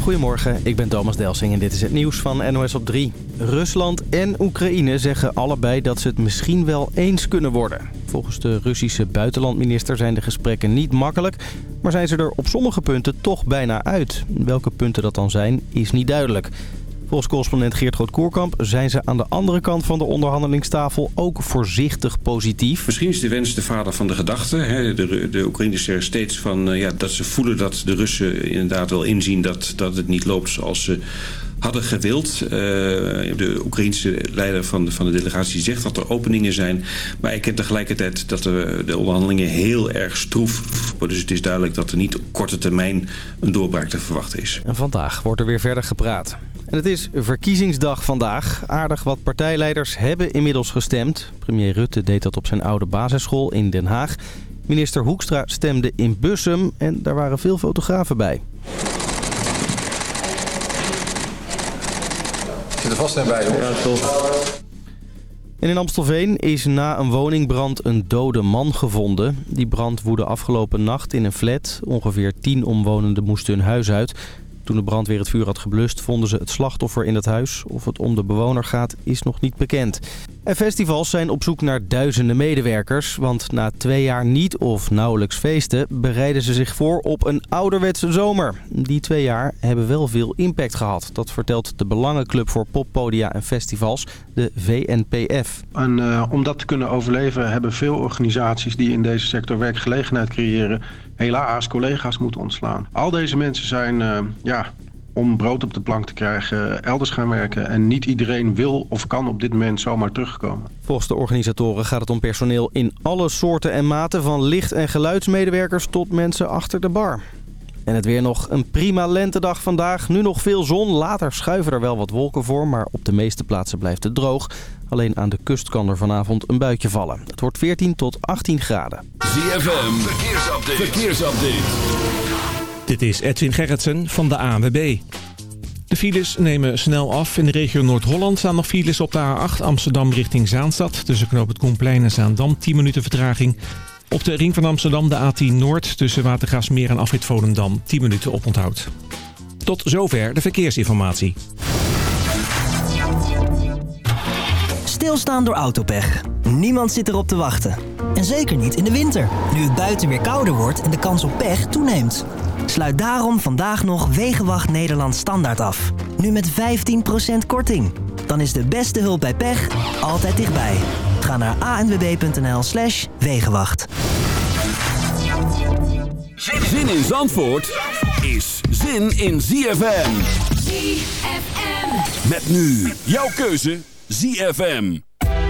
Goedemorgen, ik ben Thomas Delsing en dit is het nieuws van NOS op 3. Rusland en Oekraïne zeggen allebei dat ze het misschien wel eens kunnen worden. Volgens de Russische buitenlandminister zijn de gesprekken niet makkelijk... maar zijn ze er op sommige punten toch bijna uit. Welke punten dat dan zijn, is niet duidelijk. Volgens correspondent Geert Groot-Koerkamp zijn ze aan de andere kant van de onderhandelingstafel ook voorzichtig positief. Misschien is de wens de vader van de gedachte. Hè. De, de Oekraïners zeggen steeds van, uh, ja, dat ze voelen dat de Russen inderdaad wel inzien dat, dat het niet loopt zoals ze hadden gewild. Uh, de Oekraïnse leider van de, van de delegatie zegt dat er openingen zijn. Maar ik ken tegelijkertijd dat de, de onderhandelingen heel erg stroef worden. Dus het is duidelijk dat er niet op korte termijn een doorbraak te verwachten is. En vandaag wordt er weer verder gepraat. En het is verkiezingsdag vandaag. Aardig wat partijleiders hebben inmiddels gestemd. Premier Rutte deed dat op zijn oude basisschool in Den Haag. Minister Hoekstra stemde in Bussum en daar waren veel fotografen bij. Zit er vast bij. Ja, in Amstelveen is na een woningbrand een dode man gevonden. Die brand woedde afgelopen nacht in een flat. Ongeveer tien omwonenden moesten hun huis uit. Toen de brandweer het vuur had geblust, vonden ze het slachtoffer in het huis. Of het om de bewoner gaat, is nog niet bekend. En festivals zijn op zoek naar duizenden medewerkers. Want na twee jaar niet of nauwelijks feesten bereiden ze zich voor op een ouderwetse zomer. Die twee jaar hebben wel veel impact gehad. Dat vertelt de Belangenclub voor Poppodia en Festivals, de VNPF. En uh, om dat te kunnen overleven hebben veel organisaties die in deze sector werkgelegenheid creëren... helaas collega's moeten ontslaan. Al deze mensen zijn uh, ja, om brood op de plank te krijgen elders gaan werken. En niet iedereen wil of kan op dit moment zomaar terugkomen. Volgens de organisatoren gaat het om personeel in alle soorten en maten... van licht- en geluidsmedewerkers tot mensen achter de bar. En het weer nog een prima lentedag vandaag. Nu nog veel zon. Later schuiven er wel wat wolken voor. Maar op de meeste plaatsen blijft het droog. Alleen aan de kust kan er vanavond een buitje vallen. Het wordt 14 tot 18 graden. ZFM. Verkeersupdate. Verkeersupdate. Dit is Edwin Gerritsen van de ANWB. De files nemen snel af. In de regio Noord-Holland staan nog files op de A8 Amsterdam richting Zaanstad. Tussen knoop het Koenplein en Zaandam 10 minuten vertraging. Op de ring van Amsterdam de A10 Noord tussen Watergraafsmeer en Afrit Volendam 10 minuten oponthoud. Tot zover de verkeersinformatie. Stilstaan door autopech. Niemand zit erop te wachten. En zeker niet in de winter, nu het buiten weer kouder wordt en de kans op pech toeneemt. Sluit daarom vandaag nog Wegenwacht Nederland standaard af. Nu met 15% korting. Dan is de beste hulp bij pech altijd dichtbij. Ga naar anwb.nl slash Wegenwacht. Zin in Zandvoort is zin in ZFM. ZFM. Met nu jouw keuze ZFM.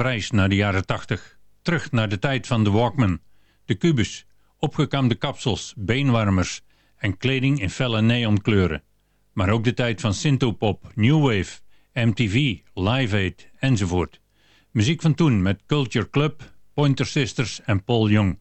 reis naar de jaren 80. Terug naar de tijd van de Walkman, de kubus, opgekamde kapsels, beenwarmers en kleding in felle neonkleuren. Maar ook de tijd van Sintopop, new wave, MTV, Live Aid enzovoort. Muziek van toen met Culture Club, Pointer Sisters en Paul Young.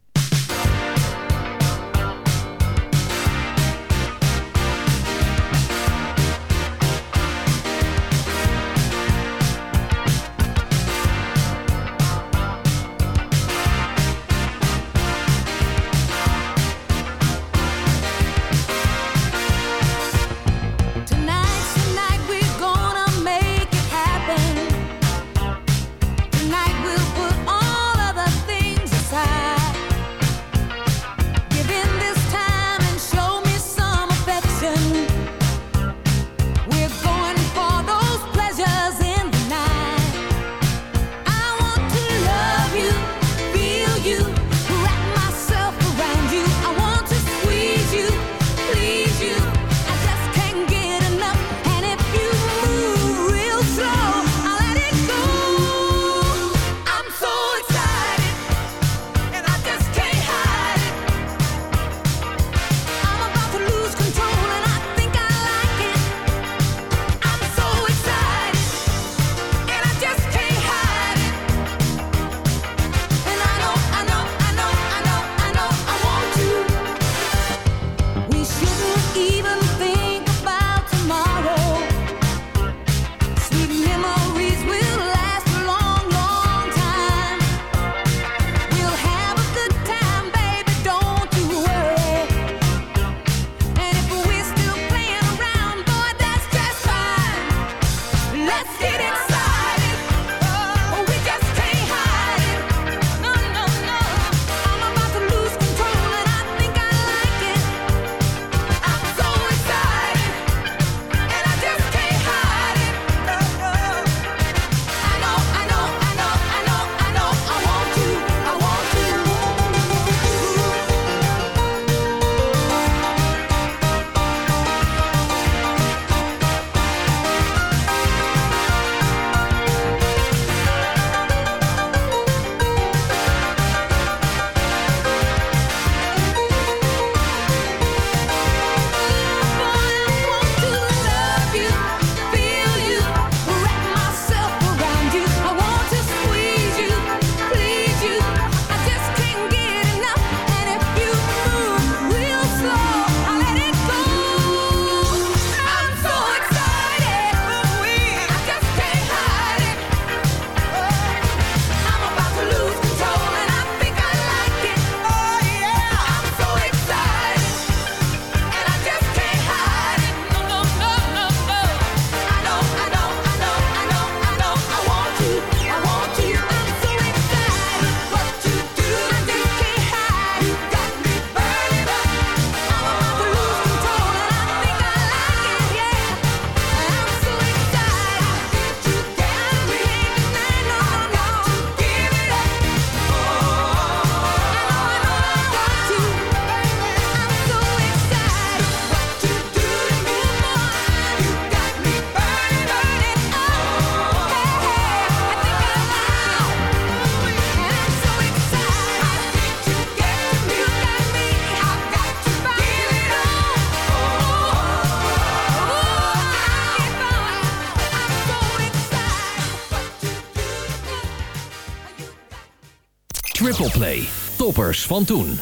Triple Play. Toppers van toen.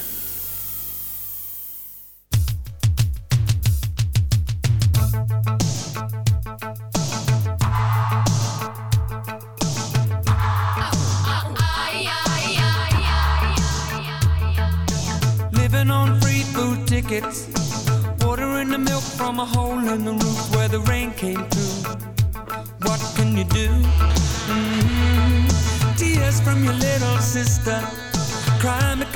Living on free food tickets. Watering the milk from a hole in the roof where the rain came through. What can you do? Mm -hmm. Tears from your lips.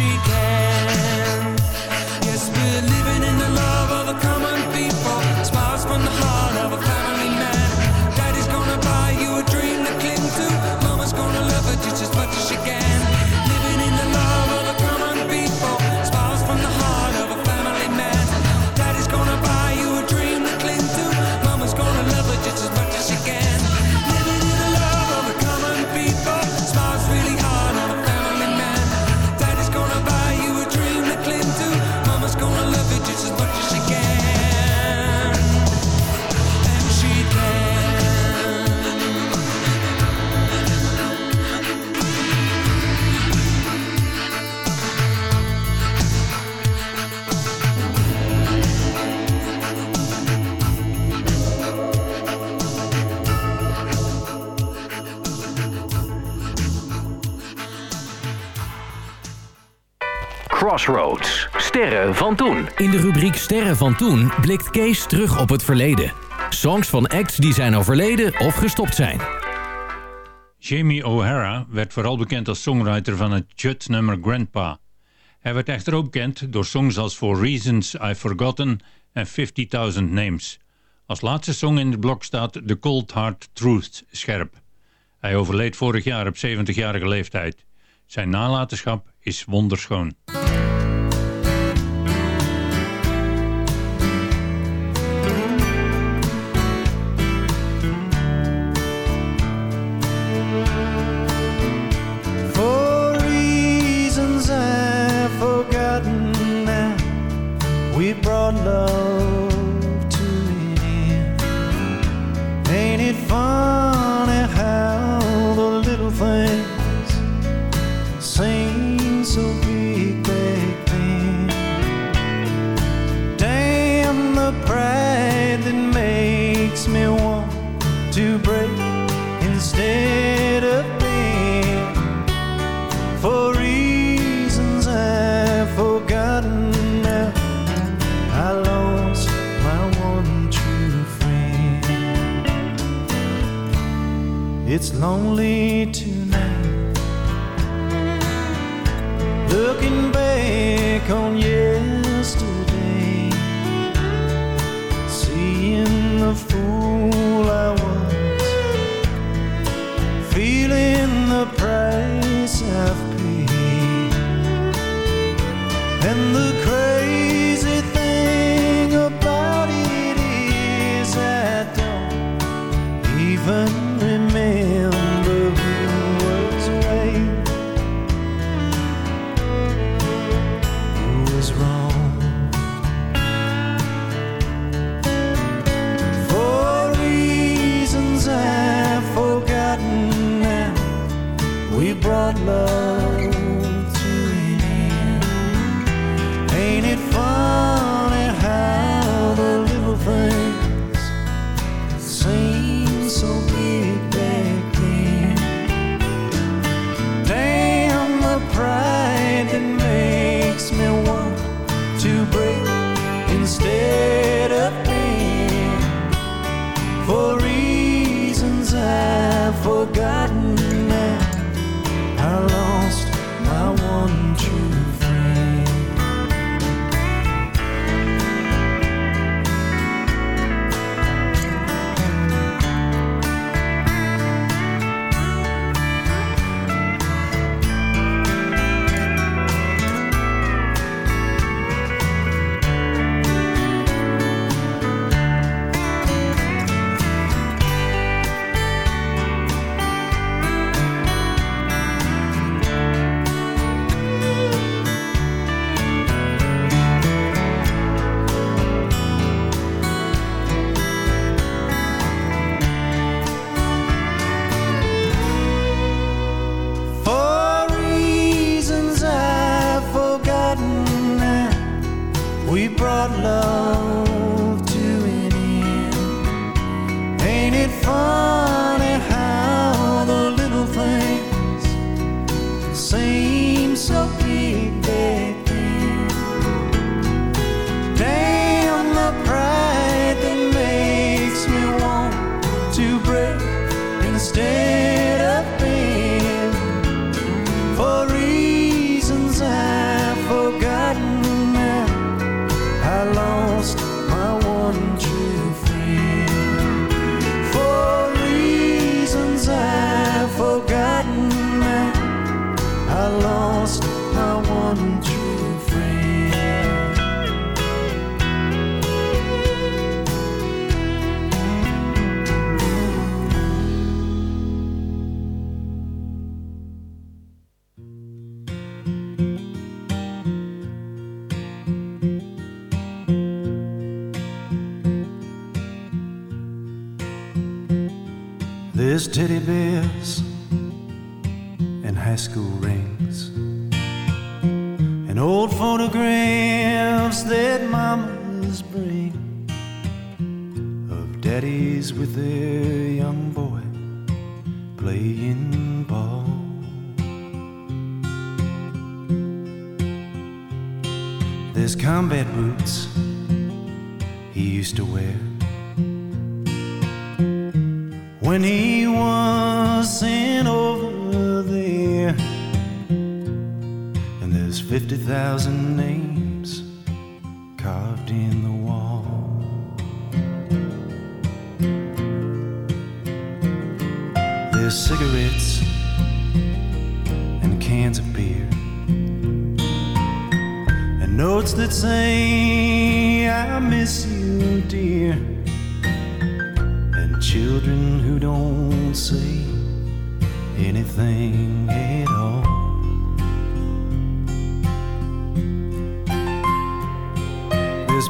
She can. Yes, we're living in the love of the common people. Crossroads. Sterren van toen. In de rubriek Sterren van toen blikt Kees terug op het verleden. Songs van acts die zijn overleden of gestopt zijn. Jamie O'Hara werd vooral bekend als songwriter van het Judd-nummer Grandpa. Hij werd echter ook bekend door songs als For Reasons I've Forgotten en 50.000 Names. Als laatste song in het blok staat The Cold Hard Truth scherp. Hij overleed vorig jaar op 70-jarige leeftijd. Zijn nalatenschap is wonderschoon.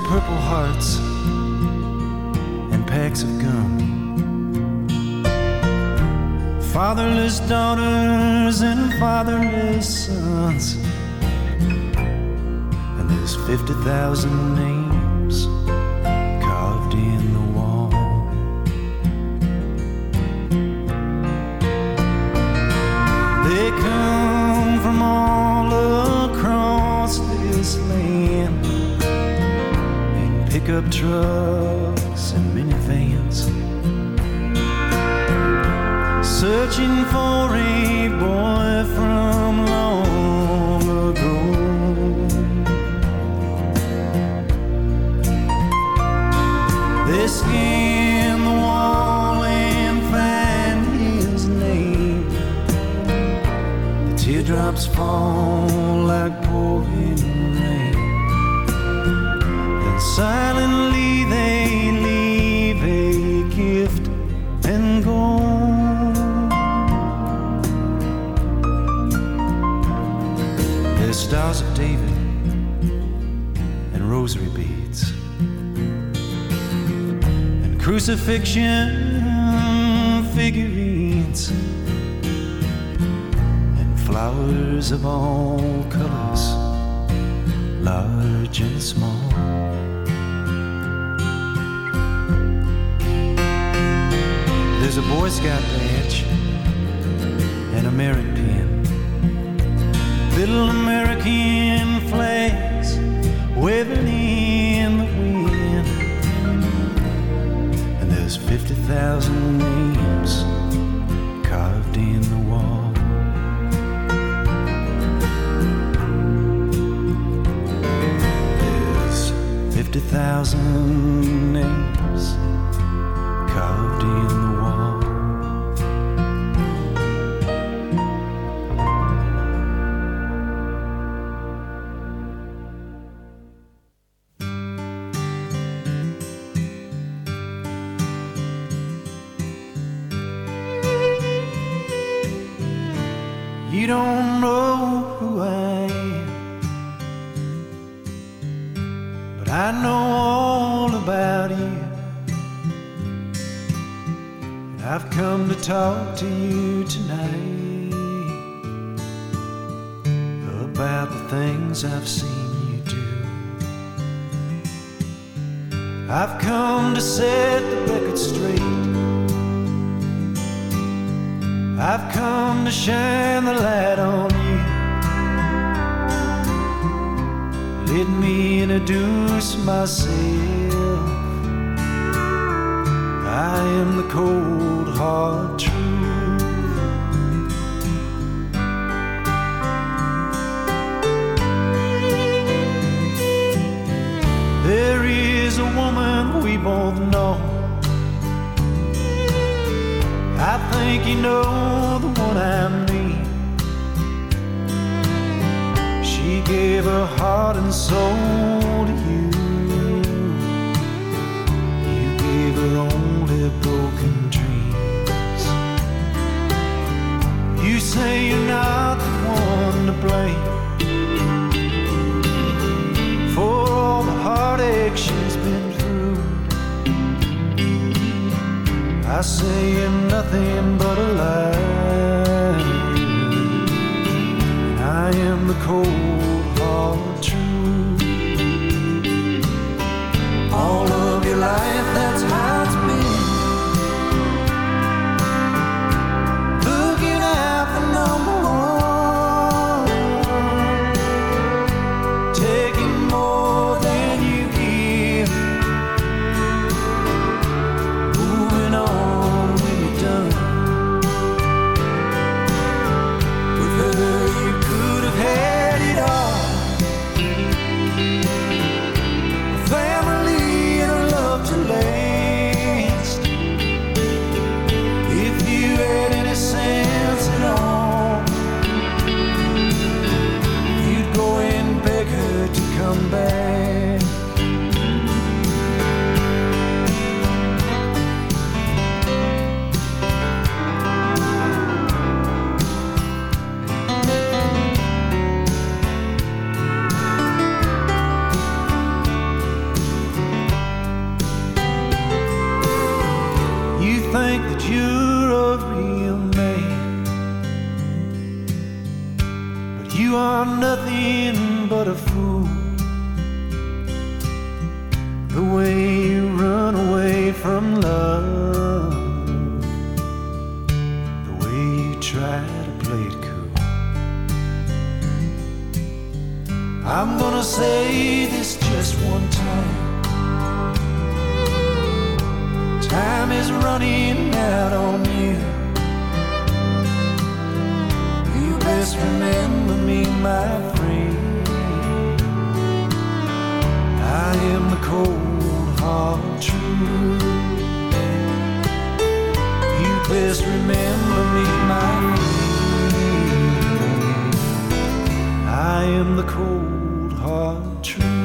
purple hearts and packs of gum. Fatherless daughters and fatherless sons. And there's 50,000 names pickup trucks and minivans, searching for a boy from long ago. They scan the wall and find his name. The teardrops fall like pouring rain silent crucifixion figurines and flowers of all colors, large and small. There's a Boy Scout badge and a merit pin. Little American flags waving there's 50,000 names carved in the wall. There's 50,000 names talk to you tonight about the things I've seen you do. I've come to set the record straight. I've come to shine the light on you. Let me introduce myself. I say you're nothing but a lie. I am the cold Time is running out on you. You best remember me, my friend. I am the cold hard truth. You best remember me, my friend. I am the cold hard truth.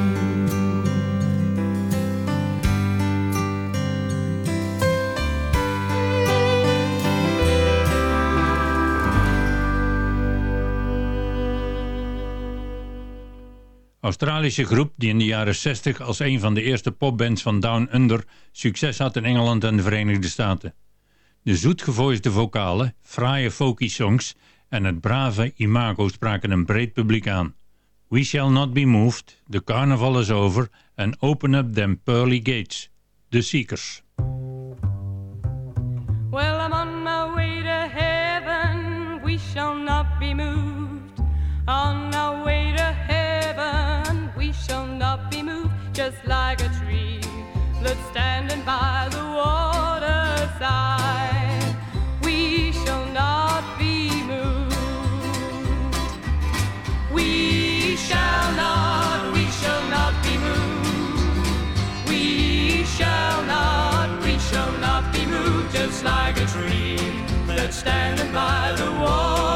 Australische groep die in de jaren 60 als een van de eerste popbands van Down Under succes had in Engeland en de Verenigde Staten. De zoetgevoisde vocalen, fraaie folkiesongs en het brave imago spraken een breed publiek aan. We shall not be moved, the carnival is over and open up them pearly gates. the Seekers. Well, I'm on my way to heaven, we shall not be moved. On our way just like a tree that's standing by the water side. We shall not be moved. We shall not, we shall not be moved. We shall not, we shall not be moved, just like a tree that's standing by the water.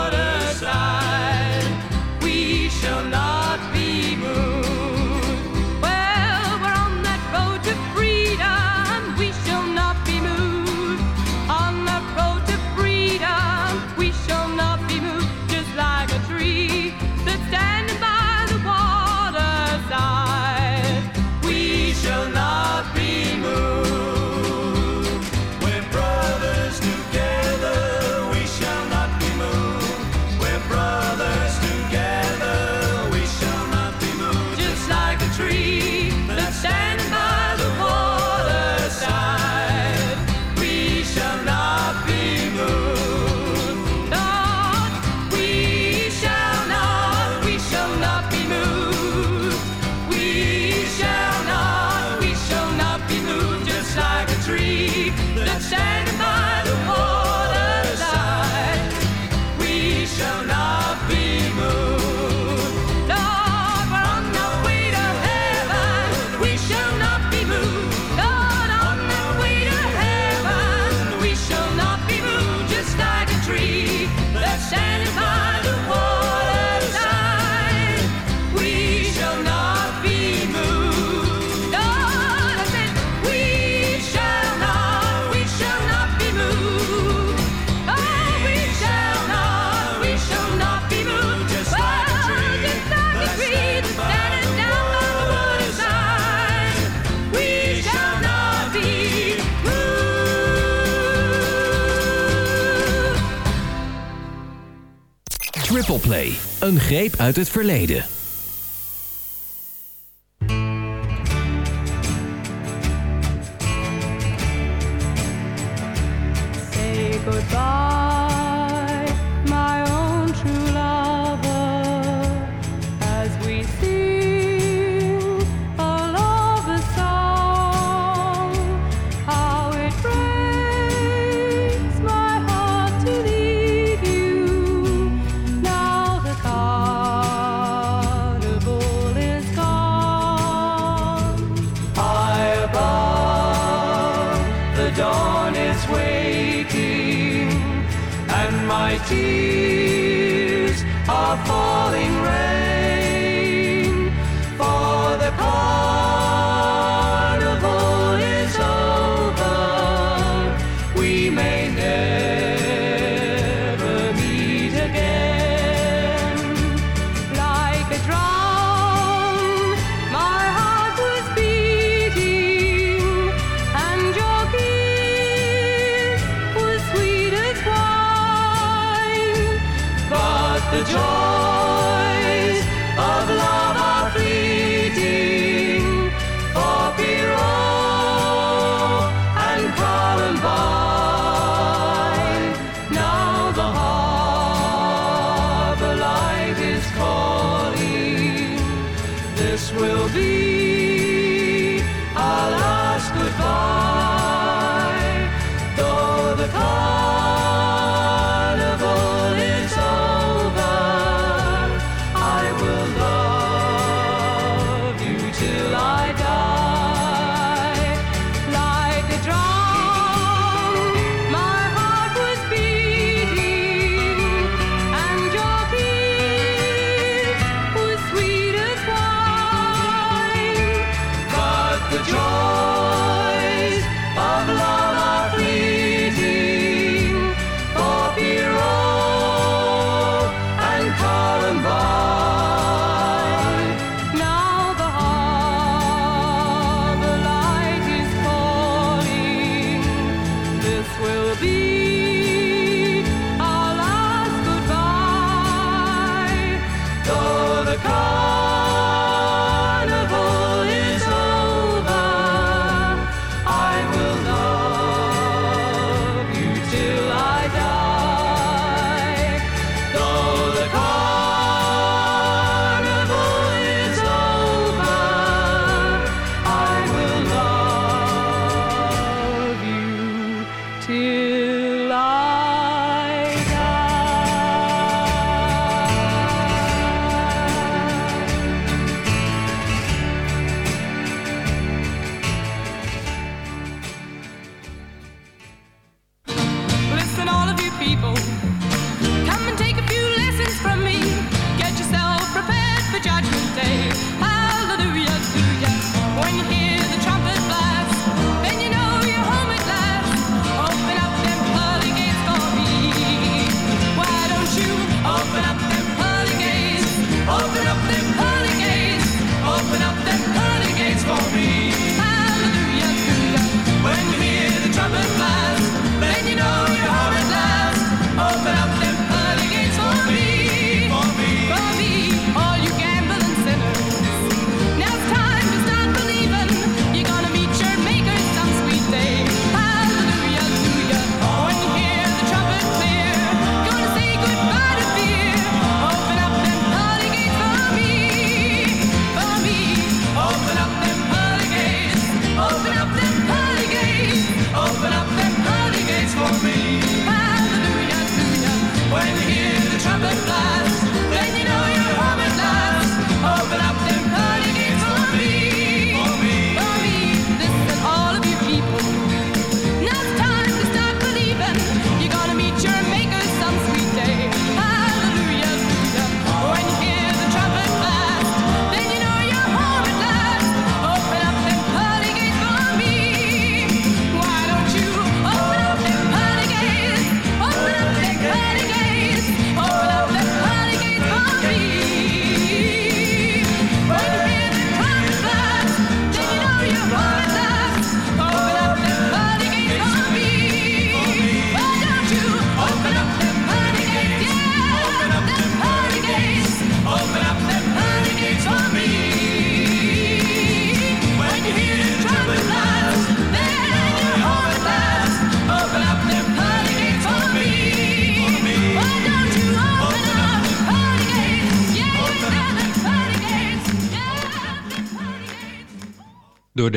Een greep uit het verleden.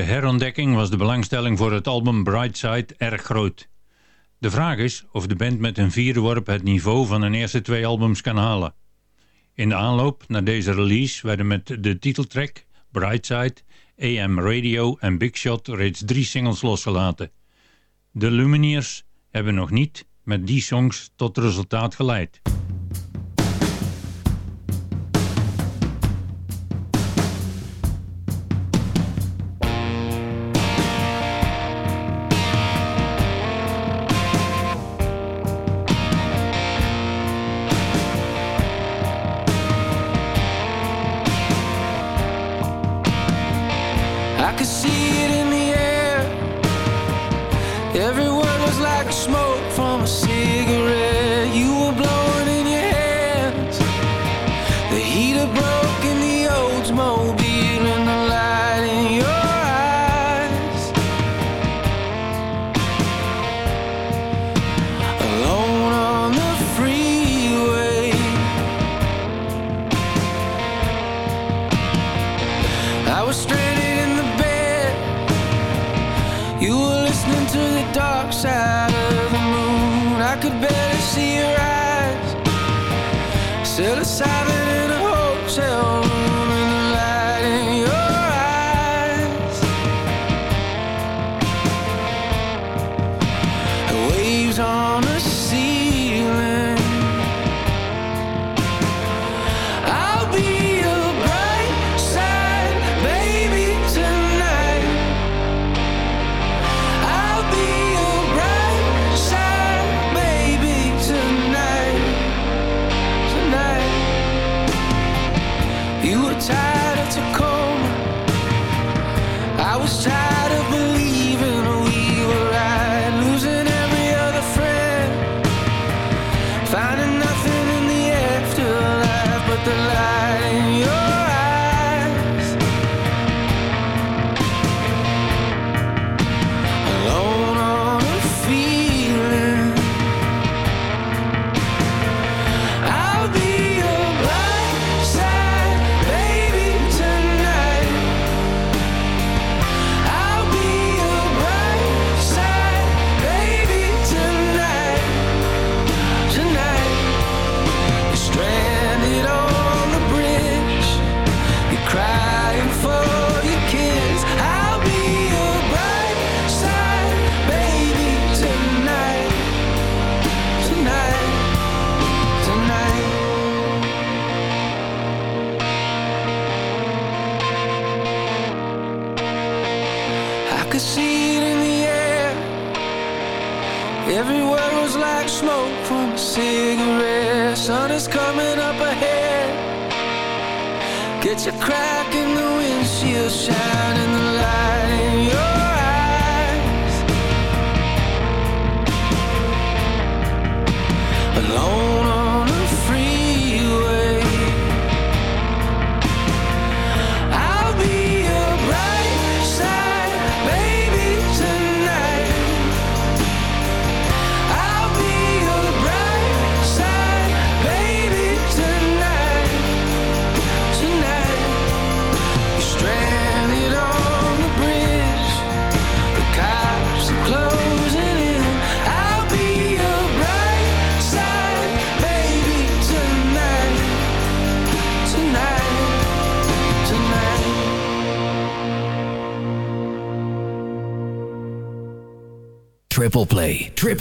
herontdekking was de belangstelling voor het album Brightside erg groot. De vraag is of de band met hun vierde worp het niveau van hun eerste twee albums kan halen. In de aanloop naar deze release werden met de titeltrack Brightside, AM Radio en Big Shot reeds drie singles losgelaten. De Lumineers hebben nog niet met die songs tot resultaat geleid. could see it in the air. Everyone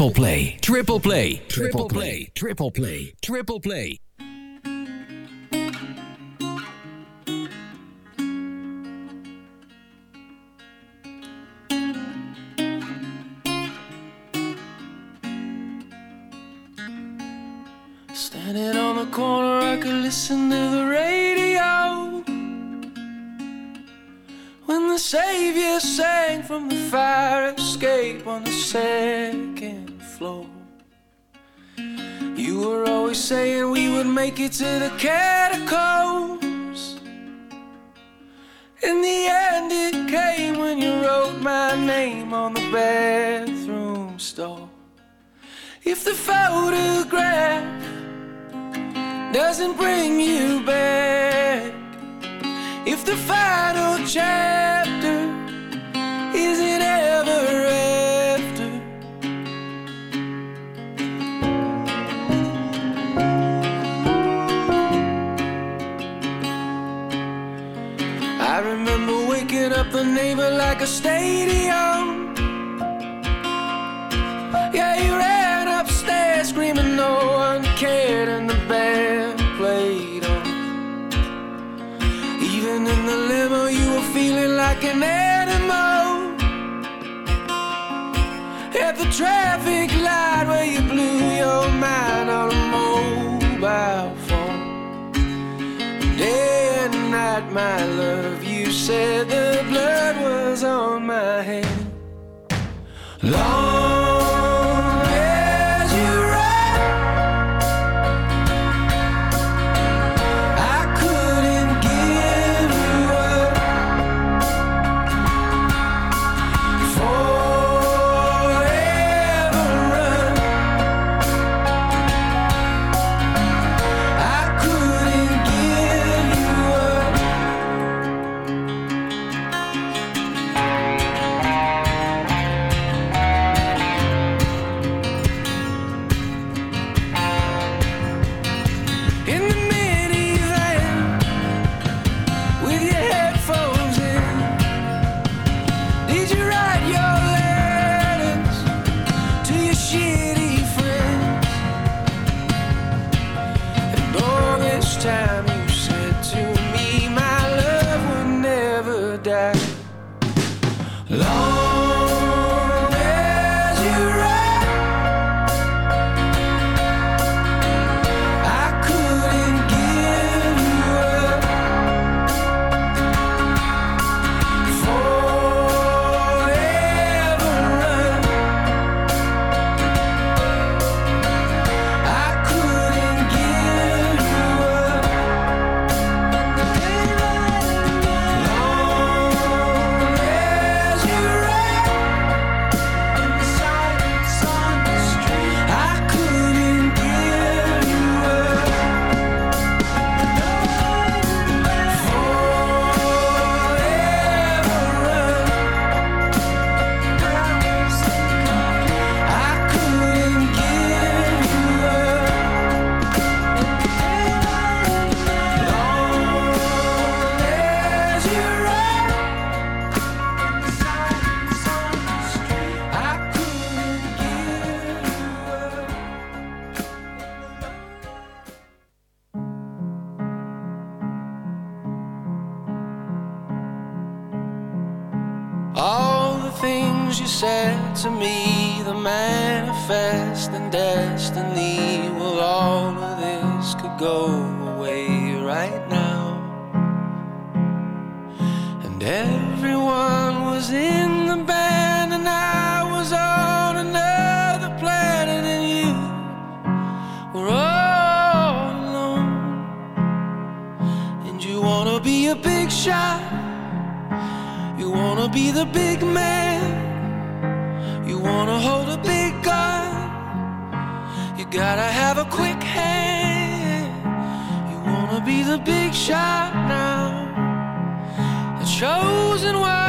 triple play, triple play, triple play, triple play, triple play. Standing on the corner, I could listen to the radio. When the Savior sang from the fire escape on the second floor. You were always saying we would make it to the catacombs. In the end, it came when you wrote my name on the bathroom stall. If the photograph doesn't bring you back, if the final chapter isn't remember up the neighbor like a stadium. Yeah, he ran upstairs screaming no one cared and the band played on. Even in the limo you were feeling like an animal. At the traffic light where you blew your mind on a mobile phone. Day and night, my love, you said the blood was on my hand. Long was in the band and I was on another planet and you were all alone. And you wanna be a big shot. You wanna be the big man. You wanna hold a big gun. You gotta have a quick hand. You wanna be the big shot now. The chosen one.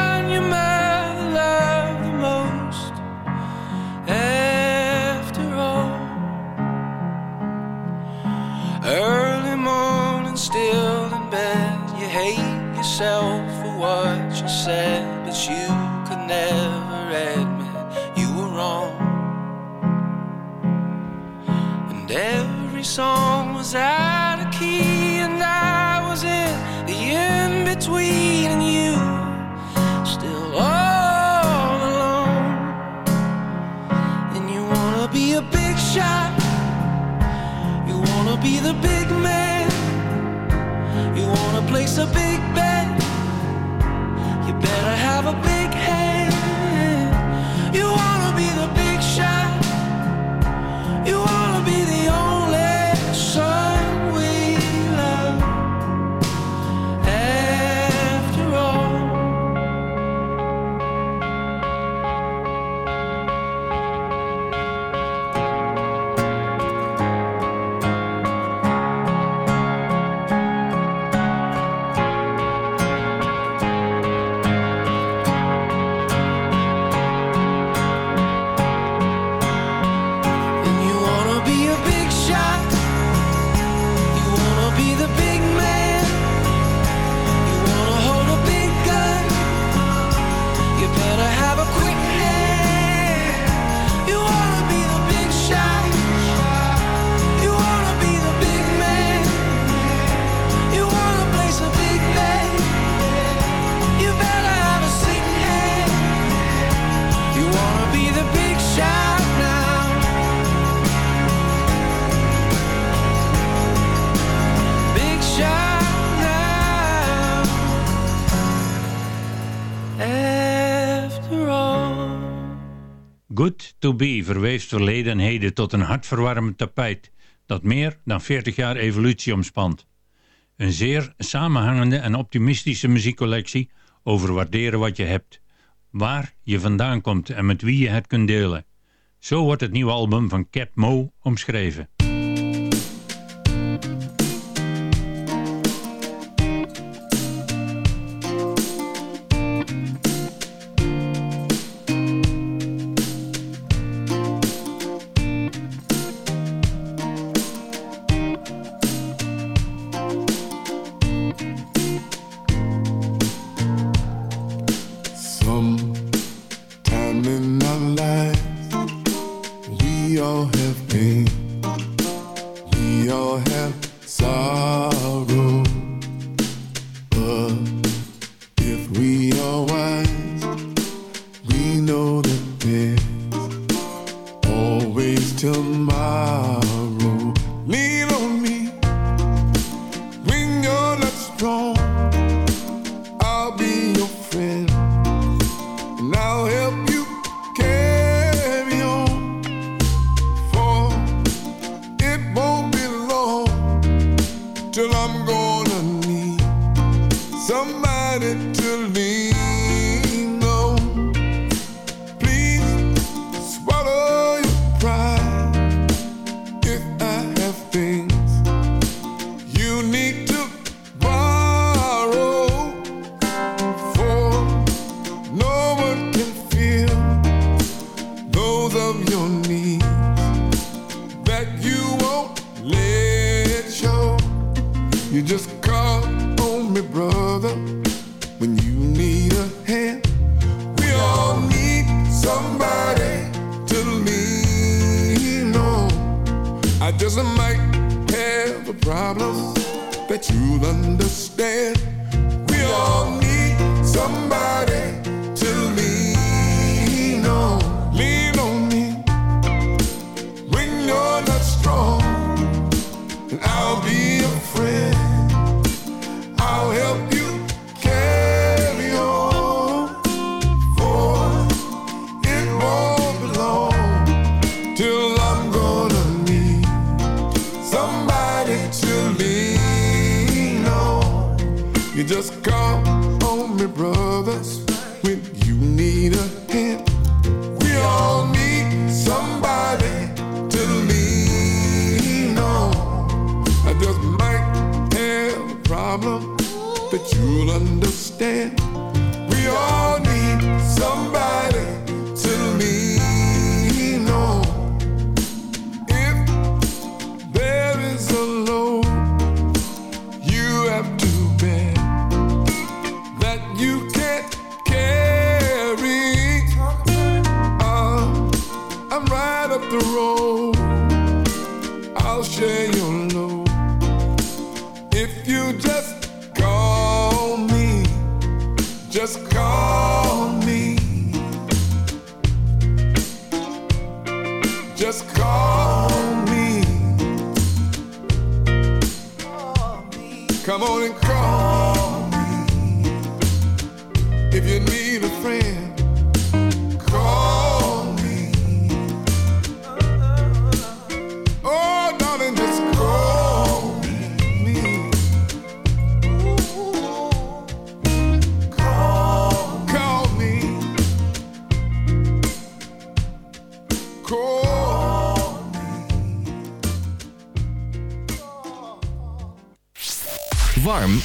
yourself for what you said, but you could never admit you were wrong. And every song was out of key, and I was in the in between, and you still all alone. And you wanna be a big shot, you wanna be the big man, you wanna place a big To Be verweeft verleden en heden tot een hartverwarmend tapijt dat meer dan 40 jaar evolutie omspant. Een zeer samenhangende en optimistische muziekcollectie over waarderen wat je hebt, waar je vandaan komt en met wie je het kunt delen. Zo wordt het nieuwe album van Cat Mo omschreven.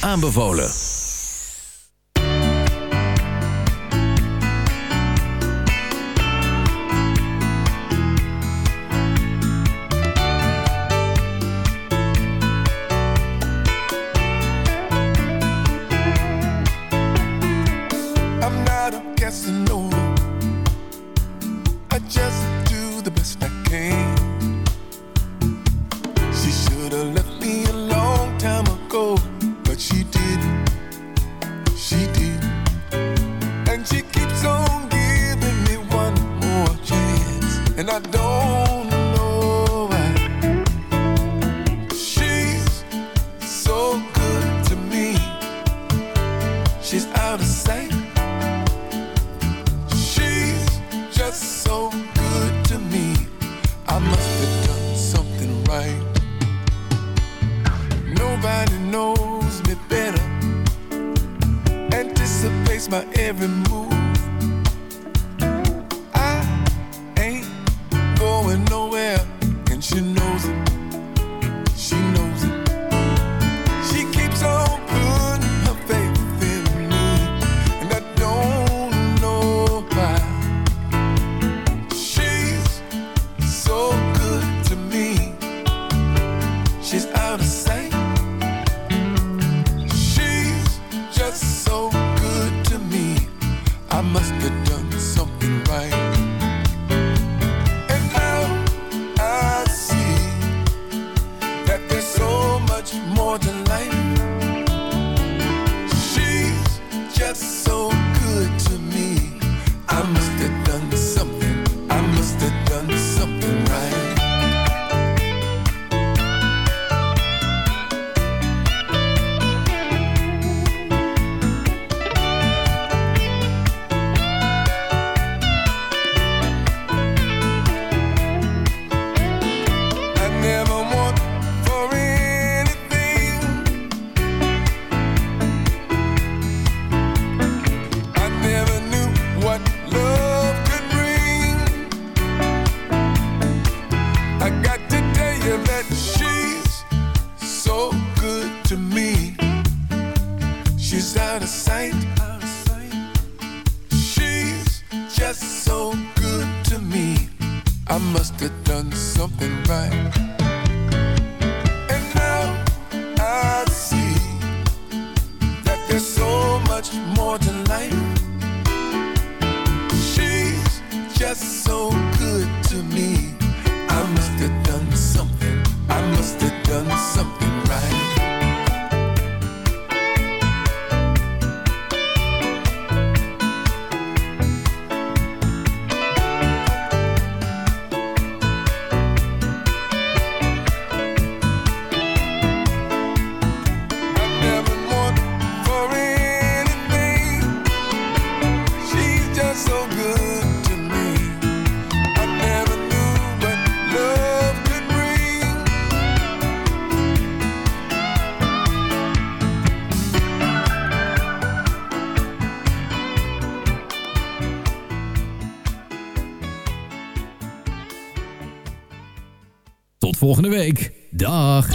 aanbevolen. she's out of sight. She's just so good to me. I must have done something right. Nobody knows me better, anticipates my every move something right. And now I see that there's so much more to life. She's just so good to me. volgende week. Dag!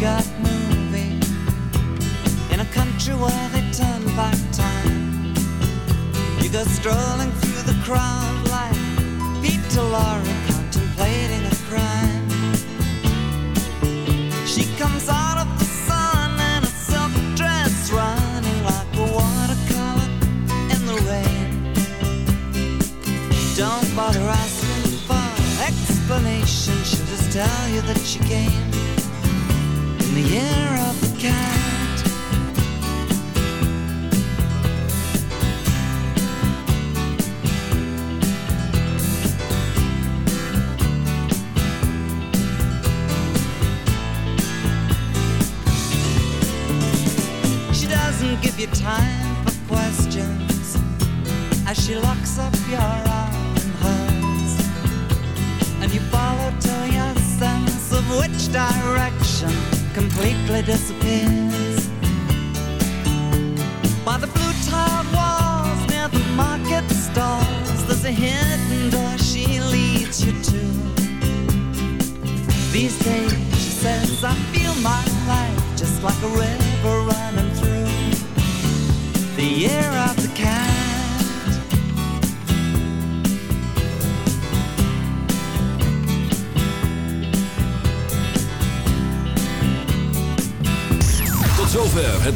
got moving in a country where they turn back time. You go strolling through the crowd like Peter Lorre contemplating a crime. She comes out of the sun in a silk dress, running like a watercolor in the rain. Don't bother asking for explanation. She'll just tell you that she came the air of the cat.